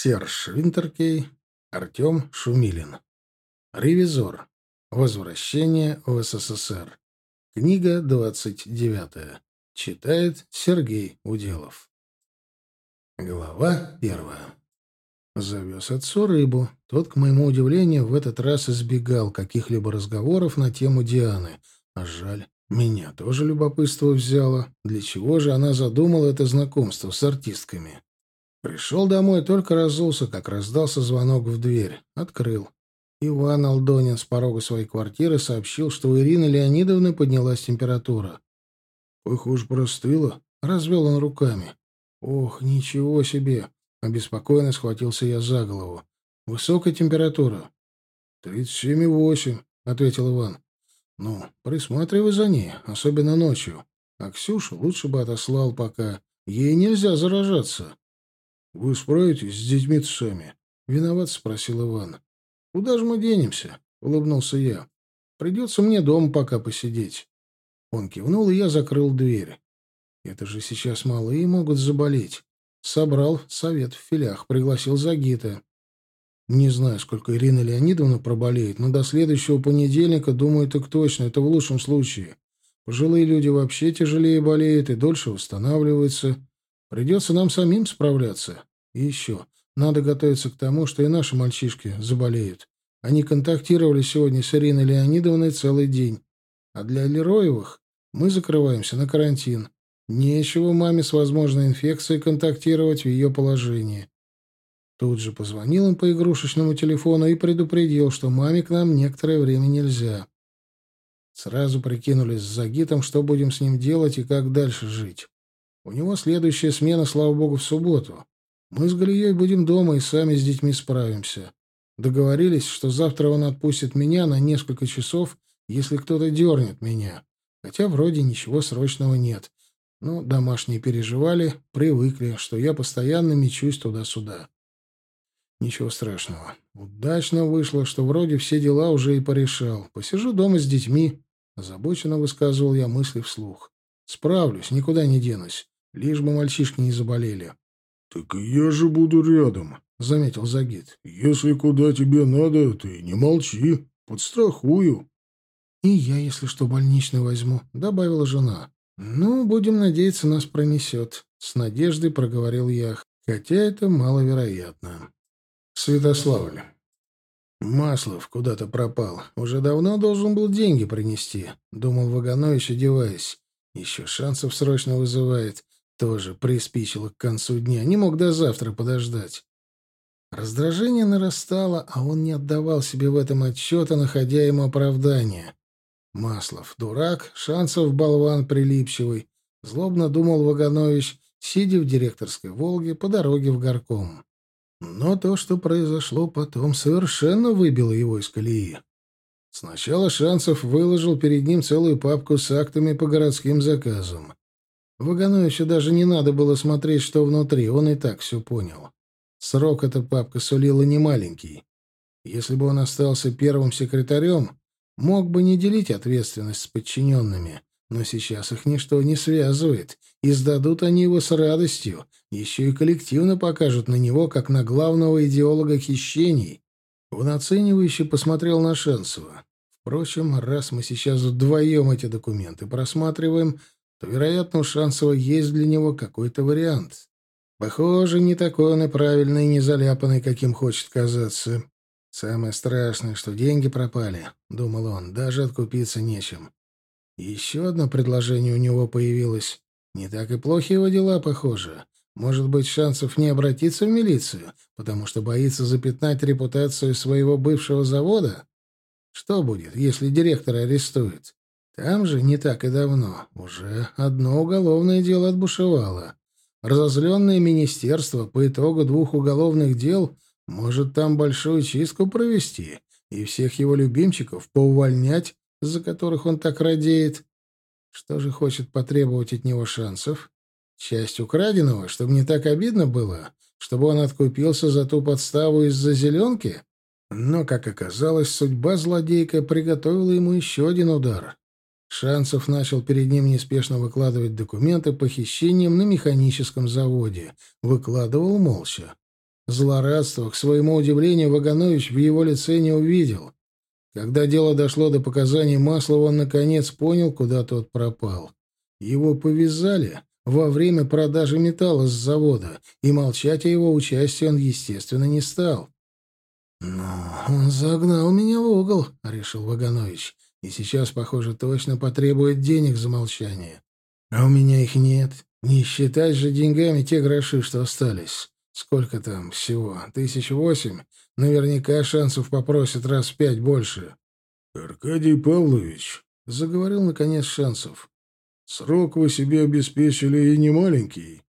Серж Винтеркей, Артем Шумилин. Ревизор. Возвращение в СССР. Книга 29. Читает Сергей Уделов. Глава первая. Завез отцу рыбу. Тот, к моему удивлению, в этот раз избегал каких-либо разговоров на тему Дианы. А жаль, меня тоже любопытство взяло. Для чего же она задумала это знакомство с артистками? Пришел домой, только разулся, как раздался звонок в дверь. Открыл. Иван Алдонин с порога своей квартиры сообщил, что у Ирины Леонидовны поднялась температура. «Похоже, простыла», — развел он руками. «Ох, ничего себе!» — обеспокоенно схватился я за голову. «Высокая температура?» «Тридцать семь и восемь», — ответил Иван. «Ну, присматривай за ней, особенно ночью. А Ксюшу лучше бы отослал пока. Ей нельзя заражаться». «Вы справитесь с детьми сами?» — виноват спросил Иван. «Куда же мы денемся?» — улыбнулся я. «Придется мне дома пока посидеть». Он кивнул, и я закрыл дверь. «Это же сейчас малые могут заболеть». Собрал совет в филях, пригласил Загита. Не знаю, сколько Ирина Леонидовна проболеет, но до следующего понедельника, думаю, так точно, это в лучшем случае. Пожилые люди вообще тяжелее болеют и дольше восстанавливаются. Придется нам самим справляться. И еще, надо готовиться к тому, что и наши мальчишки заболеют. Они контактировали сегодня с Ириной Леонидовной целый день. А для Лероевых мы закрываемся на карантин. Нечего маме с возможной инфекцией контактировать в ее положении. Тут же позвонил он по игрушечному телефону и предупредил, что маме к нам некоторое время нельзя. Сразу прикинулись с Загитом, что будем с ним делать и как дальше жить. У него следующая смена, слава богу, в субботу. Мы с Галией будем дома и сами с детьми справимся. Договорились, что завтра он отпустит меня на несколько часов, если кто-то дернет меня. Хотя вроде ничего срочного нет. Но домашние переживали, привыкли, что я постоянно мечусь туда-сюда. Ничего страшного. Удачно вышло, что вроде все дела уже и порешал. Посижу дома с детьми. Озабоченно высказывал я мысли вслух. Справлюсь, никуда не денусь. Лишь бы мальчишки не заболели. — Так я же буду рядом, — заметил Загид. — Если куда тебе надо, ты не молчи, подстрахую. — И я, если что, больничный возьму, — добавила жена. — Ну, будем надеяться, нас пронесет, — с надеждой проговорил я, хотя это маловероятно. Святославль. Маслов куда-то пропал. Уже давно должен был деньги принести, — думал Ваганович, одеваясь. Еще шансов срочно вызывает. Тоже приспичило к концу дня. Не мог до завтра подождать. Раздражение нарастало, а он не отдавал себе в этом отчета, находя ему оправдание. Маслов — дурак, шансов болван прилипчивый. Злобно думал Ваганович, сидя в директорской «Волге» по дороге в горком. Но то, что произошло потом, совершенно выбило его из колеи. Сначала Шансов выложил перед ним целую папку с актами по городским заказам. Вагановичу даже не надо было смотреть, что внутри, он и так все понял. Срок эта папка сулила немаленький. Если бы он остался первым секретарем, мог бы не делить ответственность с подчиненными, но сейчас их ничто не связывает, и сдадут они его с радостью, еще и коллективно покажут на него, как на главного идеолога хищений. Он оценивающе посмотрел на Шенцева. Впрочем, раз мы сейчас вдвоем эти документы просматриваем, то, вероятно, у Шансова есть для него какой-то вариант. Похоже, не такой он и правильный, и не заляпанный, каким хочет казаться. Самое страшное, что деньги пропали, — думал он, — даже откупиться нечем. еще одно предложение у него появилось. Не так и плохи его дела, похоже. Может быть, шансов не обратиться в милицию, потому что боится запятнать репутацию своего бывшего завода? Что будет, если директора арестуют? Там же не так и давно уже одно уголовное дело отбушевало. Разозленное министерство по итогу двух уголовных дел может там большую чистку провести и всех его любимчиков поувольнять, за которых он так радеет. Что же хочет потребовать от него шансов? Часть украденного, чтобы не так обидно было, чтобы он откупился за ту подставу из-за зеленки? Но, как оказалось, судьба злодейка приготовила ему еще один удар. Шансов начал перед ним неспешно выкладывать документы по хищениям на механическом заводе. Выкладывал молча. Злорадства, к своему удивлению, Ваганович в его лице не увидел. Когда дело дошло до показаний Маслова, он наконец понял, куда тот пропал. Его повязали во время продажи металла с завода, и молчать о его участии он, естественно, не стал. «Ну, он загнал меня в угол», — решил Ваганович, «и сейчас, похоже, точно потребует денег за молчание. А у меня их нет. Не считать же деньгами те гроши, что остались. Сколько там всего? Тысяч восемь? Наверняка шансов попросят раз в пять больше. — Аркадий Павлович, — заговорил наконец Шансов, — срок вы себе обеспечили и не маленький.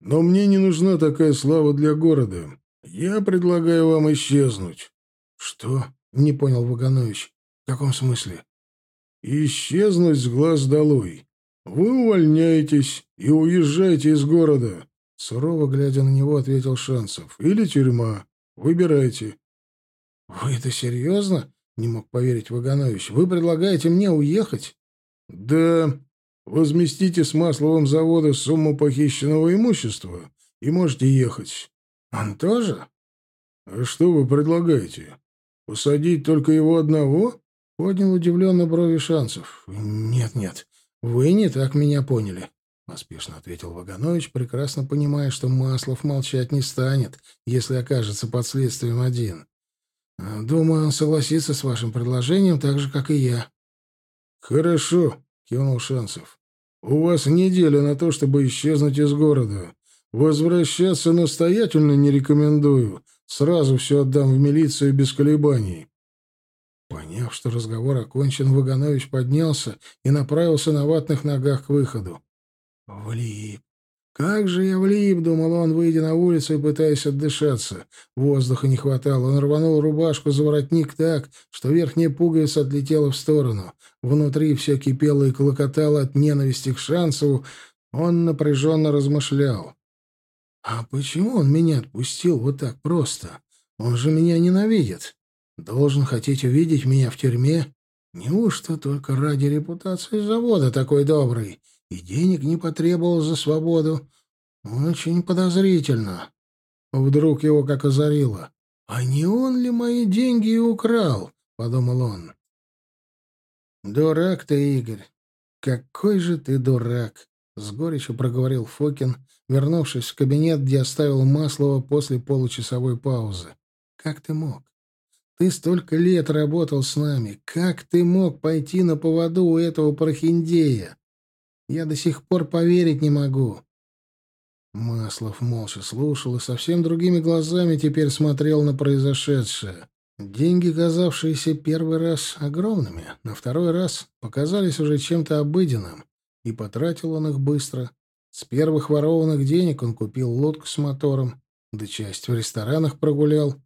Но мне не нужна такая слава для города. Я предлагаю вам исчезнуть. — Что? — не понял Ваганович. — В каком смысле? — Исчезнуть с глаз долой. Вы увольняетесь и уезжаете из города. Сурово глядя на него, ответил Шансов. «Или тюрьма. Выбирайте». «Вы это серьезно?» — не мог поверить Ваганович. «Вы предлагаете мне уехать?» «Да. Возместите с Масловым завода сумму похищенного имущества и можете ехать». «Он тоже?» «А что вы предлагаете? Посадить только его одного?» — поднял удивленно брови Шансов. «Нет-нет, вы не так меня поняли. — поспешно ответил Ваганович, прекрасно понимая, что Маслов молчать не станет, если окажется под следствием один. «Думаю, он согласится с вашим предложением так же, как и я». «Хорошо», — кивнул Шансов. «У вас неделя на то, чтобы исчезнуть из города. Возвращаться настоятельно не рекомендую. Сразу все отдам в милицию без колебаний». Поняв, что разговор окончен, Ваганович поднялся и направился на ватных ногах к выходу. Влип. Как же я влип, думал он, выйдя на улицу и пытаясь отдышаться. Воздуха не хватало. Он рванул рубашку за воротник так, что верхняя пуговица отлетела в сторону. Внутри все кипело и клокотало от ненависти к Шансову. Он напряженно размышлял. «А почему он меня отпустил вот так просто? Он же меня ненавидит. Должен хотеть увидеть меня в тюрьме. Неужто только ради репутации завода такой добрый?» и денег не потребовал за свободу. Очень подозрительно. Вдруг его как озарило. «А не он ли мои деньги и украл?» — подумал он. «Дурак ты, Игорь! Какой же ты дурак!» — с горечью проговорил Фокин, вернувшись в кабинет, где оставил Маслова после получасовой паузы. «Как ты мог? Ты столько лет работал с нами. Как ты мог пойти на поводу у этого прохиндея? Я до сих пор поверить не могу. Маслов молча слушал и совсем другими глазами теперь смотрел на произошедшее. Деньги, казавшиеся первый раз огромными, на второй раз показались уже чем-то обыденным, и потратил он их быстро. С первых ворованных денег он купил лодку с мотором, да часть в ресторанах прогулял,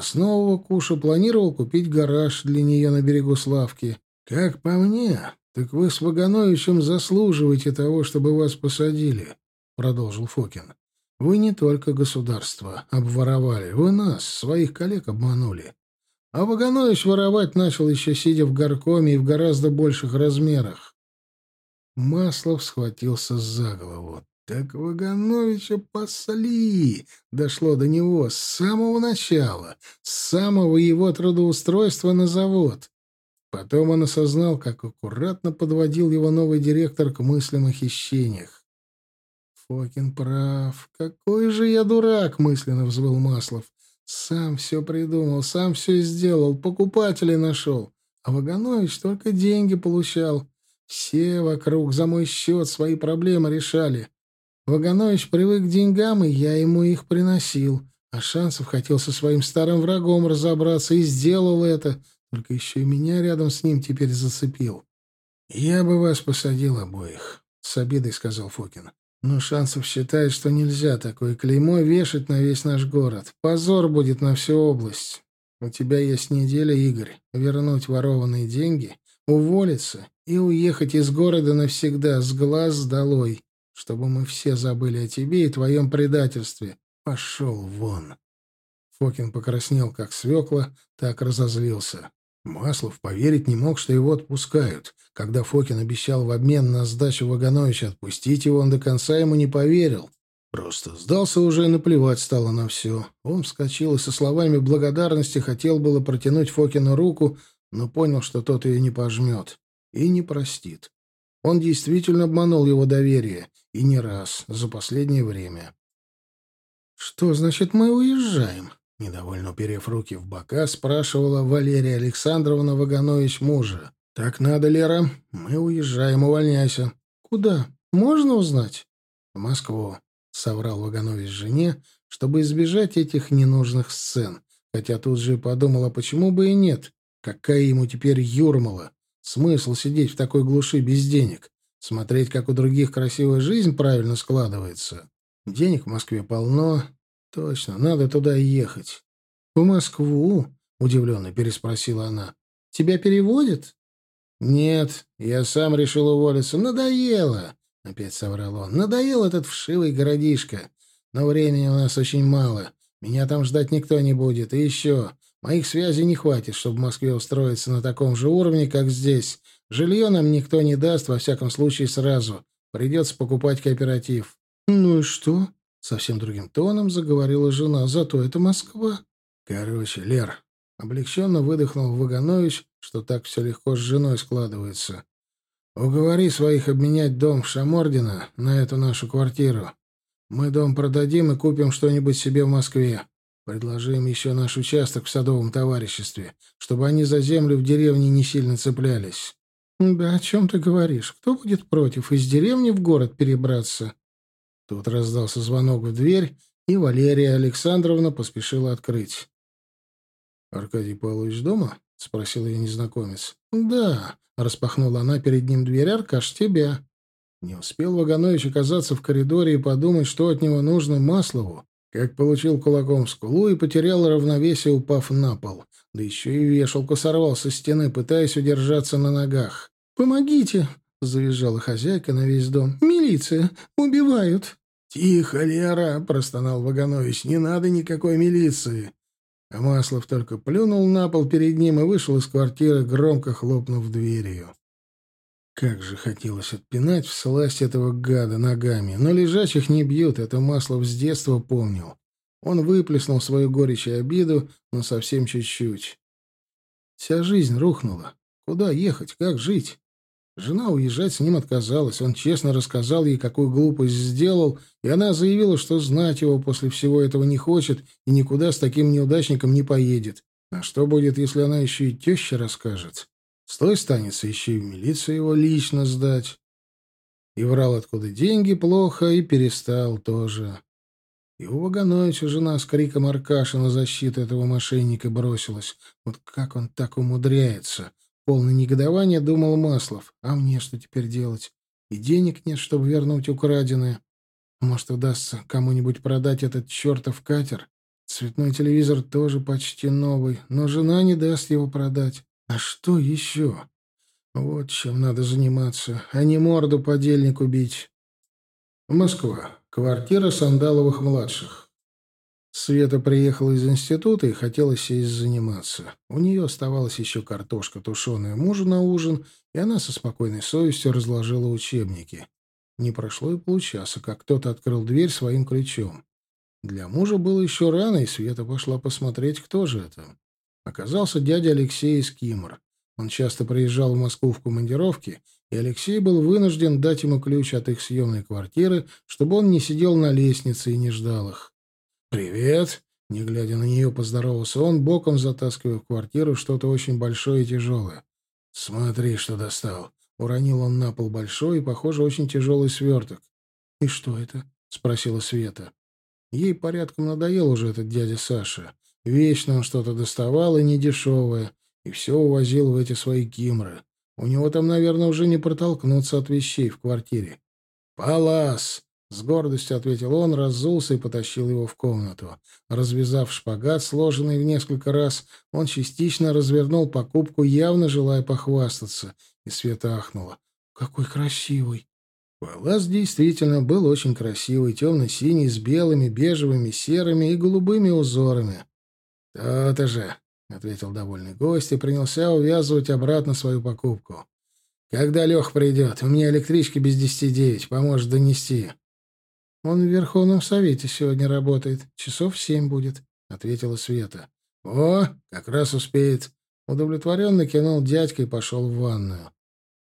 с нового куша планировал купить гараж для нее на берегу Славки. Как по мне, «Так вы с Вагановичем заслуживаете того, чтобы вас посадили», — продолжил Фокин. «Вы не только государство обворовали, вы нас, своих коллег, обманули. А Ваганович воровать начал еще сидя в горкоме и в гораздо больших размерах». Маслов схватился за голову. «Так Вагановича пасли!» Дошло до него с самого начала, с самого его трудоустройства на завод. Потом он осознал, как аккуратно подводил его новый директор к мыслям о хищениях. «Фокин прав. Какой же я дурак!» — мысленно взвыл Маслов. «Сам все придумал, сам все сделал, покупателей нашел. А Ваганович только деньги получал. Все вокруг за мой счет свои проблемы решали. Ваганович привык к деньгам, и я ему их приносил. А Шансов хотел со своим старым врагом разобраться и сделал это, только еще и меня рядом с ним теперь зацепил. «Я бы вас посадил обоих», — с обидой сказал Фокин. «Но Шансов считает, что нельзя такое клеймо вешать на весь наш город. Позор будет на всю область. У тебя есть неделя, Игорь, вернуть ворованные деньги, уволиться и уехать из города навсегда, с глаз долой, чтобы мы все забыли о тебе и твоем предательстве. Пошел вон!» Фокин покраснел, как свекла, так разозлился. Маслов поверить не мог, что его отпускают. Когда Фокин обещал в обмен на сдачу Вагановича отпустить его, он до конца ему не поверил. Просто сдался уже и наплевать стало на все. Он вскочил и со словами благодарности хотел было протянуть Фокину руку, но понял, что тот ее не пожмет и не простит. Он действительно обманул его доверие, и не раз, за последнее время. «Что значит мы уезжаем?» Недовольно уперев руки в бока, спрашивала Валерия Александровна Ваганович мужа. «Так надо, Лера. Мы уезжаем, увольняйся». «Куда? Можно узнать?» «В Москву», — соврал Ваганович жене, чтобы избежать этих ненужных сцен. Хотя тут же подумала, почему бы и нет. Какая ему теперь юрмала? Смысл сидеть в такой глуши без денег? Смотреть, как у других красивая жизнь правильно складывается? Денег в Москве полно, Точно, надо туда ехать. В Москву? Удивленно переспросила она. Тебя переводят? Нет, я сам решил уволиться. Надоело, опять соврал он. Надоел этот вшивый городишко. Но времени у нас очень мало. Меня там ждать никто не будет. И еще, моих связей не хватит, чтобы в Москве устроиться на таком же уровне, как здесь. Жилье нам никто не даст, во всяком случае, сразу. Придется покупать кооператив. Ну и что? Совсем другим тоном заговорила жена. Зато это Москва. Короче, Лер, облегченно выдохнул Ваганович, что так все легко с женой складывается. Уговори своих обменять дом в Шамордино на эту нашу квартиру. Мы дом продадим и купим что-нибудь себе в Москве. Предложим еще наш участок в садовом товариществе, чтобы они за землю в деревне не сильно цеплялись. — Да о чем ты говоришь? Кто будет против из деревни в город перебраться? Тут раздался звонок в дверь, и Валерия Александровна поспешила открыть. «Аркадий Павлович дома?» — спросил ее незнакомец. «Да», — распахнула она перед ним дверь. «Аркаш, тебя». Не успел Ваганович оказаться в коридоре и подумать, что от него нужно Маслову, как получил кулаком скулу и потерял равновесие, упав на пол. Да еще и вешалку сорвал со стены, пытаясь удержаться на ногах. «Помогите!» — завизжала хозяйка на весь дом. «Милиция! Убивают!» «Тихо, Лера!» — простонал Ваганович. «Не надо никакой милиции!» А Маслов только плюнул на пол перед ним и вышел из квартиры, громко хлопнув дверью. Как же хотелось отпинать в сласть этого гада ногами. Но лежачих не бьют, это Маслов с детства помнил. Он выплеснул свою горечь и обиду, но совсем чуть-чуть. Вся жизнь рухнула. Куда ехать, как жить? Жена уезжать с ним отказалась. Он честно рассказал ей, какую глупость сделал, и она заявила, что знать его после всего этого не хочет и никуда с таким неудачником не поедет. А что будет, если она еще и теще расскажет? С той станется еще и в милицию его лично сдать. И врал, откуда деньги, плохо, и перестал тоже. И у Вагановича жена с криком Аркаша на защиту этого мошенника бросилась. Вот как он так умудряется? Полное негодование думал Маслов. А мне что теперь делать? И денег нет, чтобы вернуть украденное. Может, удастся кому-нибудь продать этот чертов катер? Цветной телевизор тоже почти новый, но жена не даст его продать. А что еще? Вот чем надо заниматься, а не морду подельнику бить. Москва. Квартира Сандаловых-младших. Света приехала из института и хотела сесть заниматься. У нее оставалась еще картошка, тушеная мужу на ужин, и она со спокойной совестью разложила учебники. Не прошло и получаса, как кто-то открыл дверь своим ключом. Для мужа было еще рано, и Света пошла посмотреть, кто же это. Оказался дядя Алексей из Кимр. Он часто приезжал в Москву в командировки, и Алексей был вынужден дать ему ключ от их съемной квартиры, чтобы он не сидел на лестнице и не ждал их. «Привет!» Не глядя на нее, поздоровался он, боком затаскивая в квартиру что-то очень большое и тяжелое. «Смотри, что достал!» Уронил он на пол большой и, похоже, очень тяжелый сверток. «И что это?» — спросила Света. Ей порядком надоел уже этот дядя Саша. Вечно он что-то доставал, и недешевое, и все увозил в эти свои кимры. У него там, наверное, уже не протолкнуться от вещей в квартире. «Палас!» С гордостью ответил он, разулся и потащил его в комнату. Развязав шпагат, сложенный в несколько раз, он частично развернул покупку, явно желая похвастаться. И Света ахнула. «Какой красивый!» Палас действительно был очень красивый, темно-синий, с белыми, бежевыми, серыми и голубыми узорами. «То-то же!» — ответил довольный гость и принялся увязывать обратно свою покупку. «Когда Лех придет? У меня электричка без десяти девять, поможет донести». Он в Верховном Совете сегодня работает. Часов семь будет», — ответила Света. «О, как раз успеет». Удовлетворенно кинул дядька и пошел в ванную.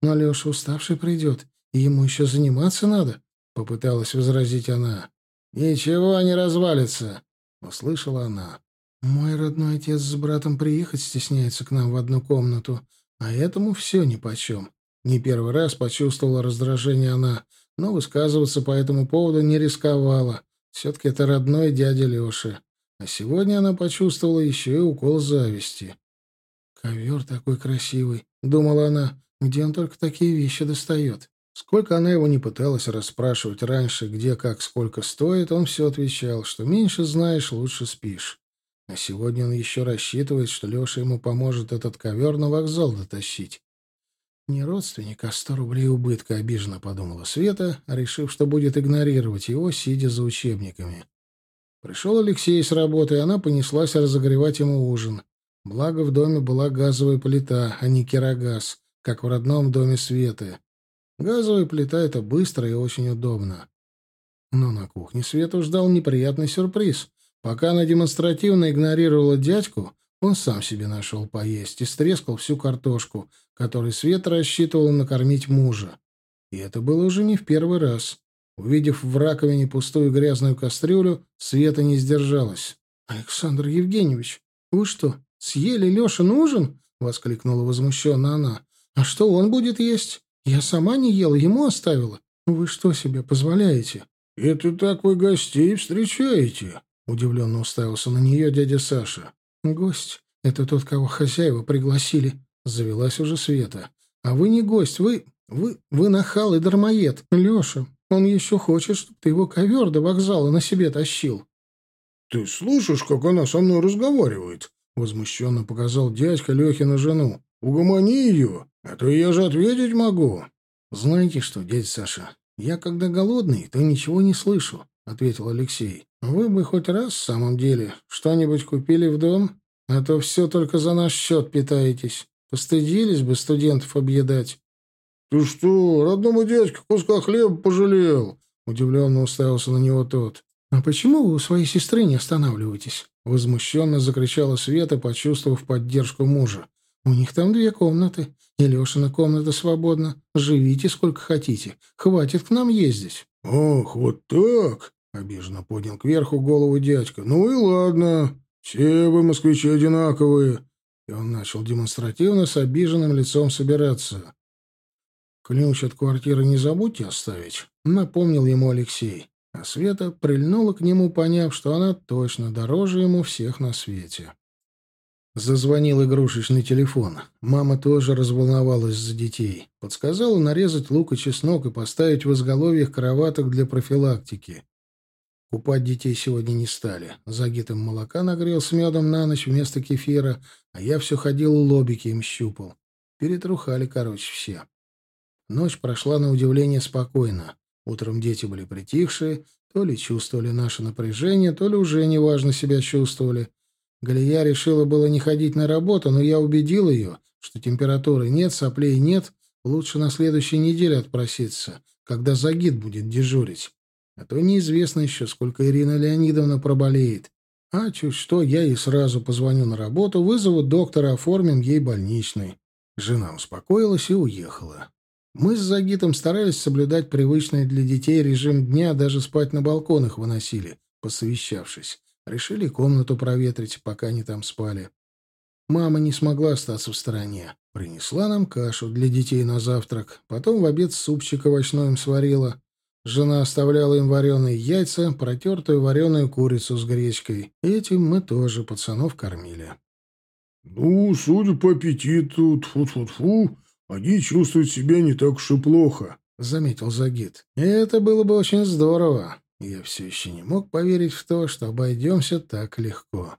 «Но Леша уставший придет, и ему еще заниматься надо», — попыталась возразить она. «Ничего не развалится», — услышала она. «Мой родной отец с братом приехать стесняется к нам в одну комнату, а этому все нипочем». Не первый раз почувствовала раздражение она, но высказываться по этому поводу не рисковала. Все-таки это родной дядя Леши. А сегодня она почувствовала еще и укол зависти. «Ковер такой красивый», — думала она, — «где он только такие вещи достает?» Сколько она его не пыталась расспрашивать раньше, где, как, сколько стоит, он все отвечал, что меньше знаешь, лучше спишь. А сегодня он еще рассчитывает, что Леша ему поможет этот ковер на вокзал дотащить. «Не родственник, а сто рублей убытка», — обиженно подумала Света, решив, что будет игнорировать его, сидя за учебниками. Пришел Алексей с работы, и она понеслась разогревать ему ужин. Благо в доме была газовая плита, а не керогаз, как в родном доме Светы. Газовая плита — это быстро и очень удобно. Но на кухне Свету ждал неприятный сюрприз. Пока она демонстративно игнорировала дядьку, он сам себе нашел поесть и стрескал всю картошку, которой Света рассчитывала накормить мужа. И это было уже не в первый раз. Увидев в раковине пустую грязную кастрюлю, Света не сдержалась. «Александр Евгеньевич, вы что, съели Лешин ужин?» — воскликнула возмущенно она. «А что он будет есть?» Я сама не ела, ему оставила. Вы что себе позволяете? — Это так вы гостей встречаете? — удивленно уставился на нее дядя Саша. — Гость — это тот, кого хозяева пригласили. Завелась уже Света. — А вы не гость, вы... вы... вы нахал и дармоед. Леша, он еще хочет, чтобы ты его ковер до вокзала на себе тащил. — Ты слышишь, как она со мной разговаривает? — возмущенно показал дядька Лехина жену. — Угомони ее. А то я же ответить могу. Знаете что, дядя Саша, я когда голодный, то ничего не слышу, ответил Алексей. Вы бы хоть раз в самом деле что-нибудь купили в дом, а то все только за наш счет питаетесь. Постыдились бы студентов объедать. Ты что, родному дядьке куска хлеба пожалел? Удивленно уставился на него тот. «А почему вы у своей сестры не останавливаетесь?» Возмущенно закричала Света, почувствовав поддержку мужа. «У них там две комнаты. И Лешина комната свободна. Живите сколько хотите. Хватит к нам ездить». «Ох, вот так!» — обиженно поднял кверху голову дядька. «Ну и ладно. Все вы, москвичи, одинаковые». И он начал демонстративно с обиженным лицом собираться. «Ключ от квартиры не забудьте оставить», — напомнил ему Алексей. А Света прильнула к нему, поняв, что она точно дороже ему всех на свете. Зазвонил игрушечный телефон. Мама тоже разволновалась за детей. Подсказала нарезать лук и чеснок и поставить в изголовьях кроваток для профилактики. Купать детей сегодня не стали. Загитом молока нагрел с медом на ночь вместо кефира, а я все ходил лобики им щупал. Перетрухали, короче, все. Ночь прошла на удивление спокойно. Утром дети были притихшие, то ли чувствовали наше напряжение, то ли уже неважно себя чувствовали. Галия решила было не ходить на работу, но я убедил ее, что температуры нет, соплей нет, лучше на следующей неделе отпроситься, когда Загид будет дежурить. А то неизвестно еще, сколько Ирина Леонидовна проболеет. А чуть что, я ей сразу позвоню на работу, вызову доктора, оформим ей больничный. Жена успокоилась и уехала. Мы с Загитом старались соблюдать привычный для детей режим дня, даже спать на балконах выносили, посовещавшись. Решили комнату проветрить, пока они там спали. Мама не смогла остаться в стороне. Принесла нам кашу для детей на завтрак. Потом в обед супчик овощной им сварила. Жена оставляла им вареные яйца, протертую вареную курицу с гречкой. Этим мы тоже пацанов кормили. «Ну, судя по аппетиту, тфу-тфу-тфу, они чувствуют себя не так уж и плохо», — заметил Загид. «Это было бы очень здорово. Я все еще не мог поверить в то, что обойдемся так легко.